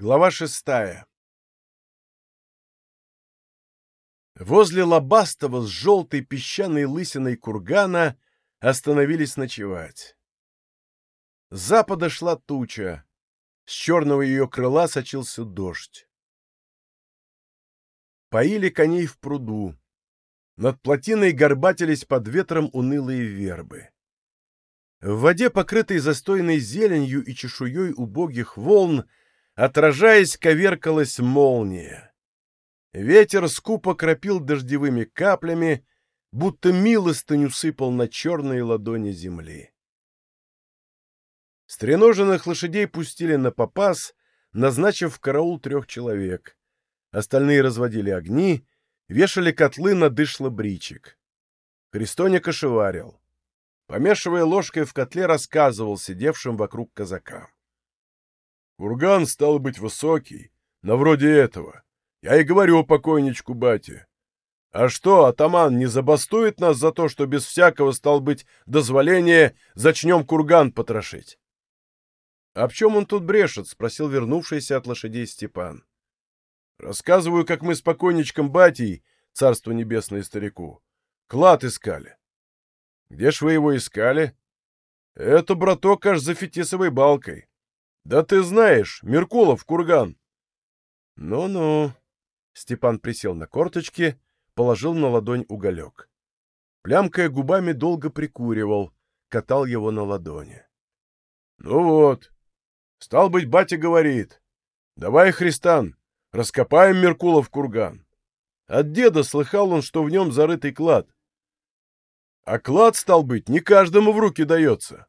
Глава шестая Возле лобастого с желтой песчаной лысиной кургана остановились ночевать. С запада шла туча, с черного ее крыла сочился дождь. Поили коней в пруду. Над плотиной горбатились под ветром унылые вербы. В воде, покрытой застойной зеленью и чешуей убогих волн, отражаясь, коверкалась молния. Ветер скупо кропил дождевыми каплями, будто милостыню сыпал на черные ладони земли. Стреноженных лошадей пустили на попас, назначив в караул трех человек. Остальные разводили огни, вешали котлы на дышло бричек. Христоня кошеварил. Помешивая ложкой в котле, рассказывал сидевшим вокруг казакам. Курган стал быть высокий, на вроде этого. Я и говорю покойничку бате. А что, атаман не забастует нас за то, что без всякого, стал быть, дозволения зачнем курган потрошить? — А в чем он тут брешет? — спросил вернувшийся от лошадей Степан. — Рассказываю, как мы с покойничком батей, царство небесное старику, клад искали. — Где ж вы его искали? — Это, браток, аж за фетисовой балкой. Да ты знаешь, Меркулов курган. Ну-ну. Степан присел на корточки, положил на ладонь уголек. Плямкая губами, долго прикуривал, катал его на ладони. Ну вот. Стал быть, батя говорит. Давай, Христан, раскопаем Меркулов курган. От деда слыхал он, что в нем зарытый клад. А клад, стал быть, не каждому в руки дается.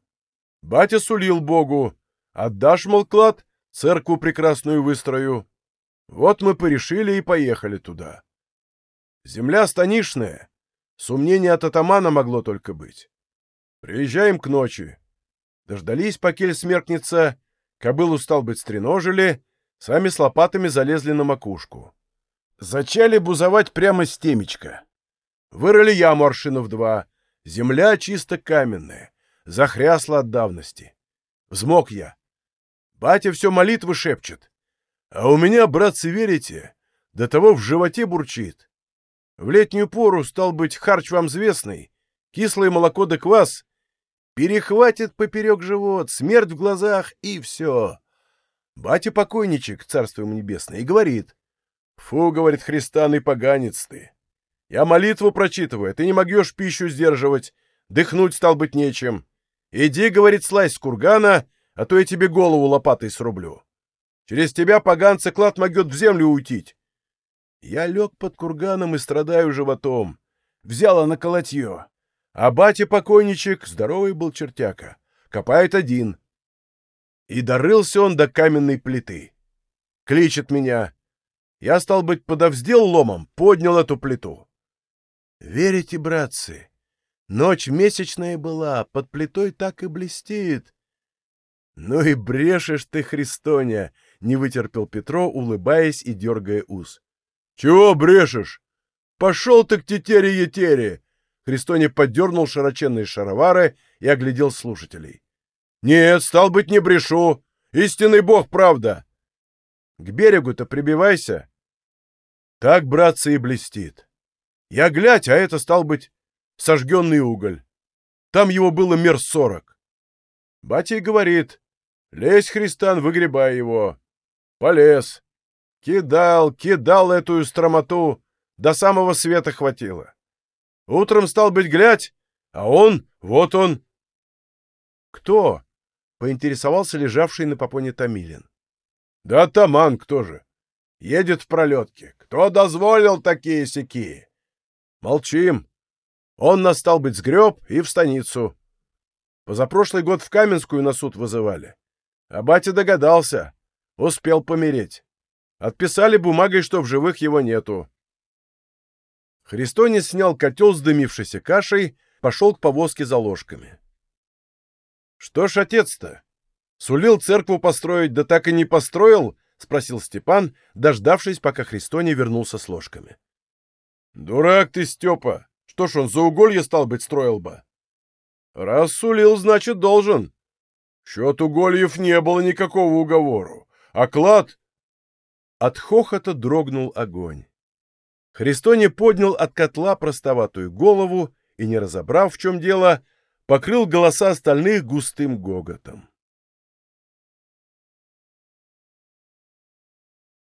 Батя сулил Богу, Отдашь, мол, клад, церкву прекрасную выстрою. Вот мы порешили и поехали туда. Земля станишная. Сумнение от атамана могло только быть. Приезжаем к ночи. Дождались, покель смеркнется, кобылу, стал быть, стреножили, сами с лопатами залезли на макушку. Зачали бузовать прямо с темечка. Вырыли яму аршинов два. Земля чисто каменная, захрясла от давности. Взмок я. Батя все молитвы шепчет. А у меня, братцы, верите, до того в животе бурчит. В летнюю пору, стал быть, харч вам известный, кислое молоко да квас, перехватит поперек живот, смерть в глазах и все. Батя покойничек, царство ему небесное, и говорит. Фу, говорит Христан, и поганец ты. Я молитву прочитываю, ты не могешь пищу сдерживать, дыхнуть стал быть нечем. Иди, говорит, слазь с кургана, — а то я тебе голову лопатой срублю. Через тебя, поганца, клад могет в землю уйтить. Я лег под курганом и страдаю животом. Взяла на колотье. А батя-покойничек, здоровый был чертяка, копает один. И дорылся он до каменной плиты. Кличет меня. Я, стал быть, подовздел ломом, поднял эту плиту. Верите, братцы, ночь месячная была, под плитой так и блестит. «Ну и брешешь ты, Христоня!» — не вытерпел Петро, улыбаясь и дергая ус. «Чего брешешь? Пошел ты к тетере-етере!» Христоня поддернул широченные шаровары и оглядел слушателей. «Нет, стал быть, не брешу! Истинный бог, правда!» «К берегу-то прибивайся!» Так, братцы, и блестит. Я глядь, а это, стал быть, сожженный уголь. Там его было мер сорок. Батя и говорит, Лезь, Христан, выгребай его. Полез. Кидал, кидал эту стромоту. До самого света хватило. Утром стал быть глядь, а он, вот он. Кто? Поинтересовался лежавший на попоне Томилин. Да атаман кто же? Едет в пролетке. Кто дозволил такие сяки? Молчим. Он нас, стал быть, сгреб и в станицу. Позапрошлый год в Каменскую на суд вызывали. А батя догадался. Успел помереть. Отписали бумагой, что в живых его нету. Христонис снял котел с дымившейся кашей, пошел к повозке за ложками. — Что ж отец-то? Сулил церкву построить, да так и не построил? — спросил Степан, дождавшись, пока Христоне вернулся с ложками. — Дурак ты, Степа! Что ж он за уголье, стал быть, строил бы? — Раз сулил, значит, должен. Счет Угольев не было никакого уговору. А клад? От хохота дрогнул огонь. Христоне поднял от котла простоватую голову и, не разобрав, в чем дело, покрыл голоса остальных густым гоготом.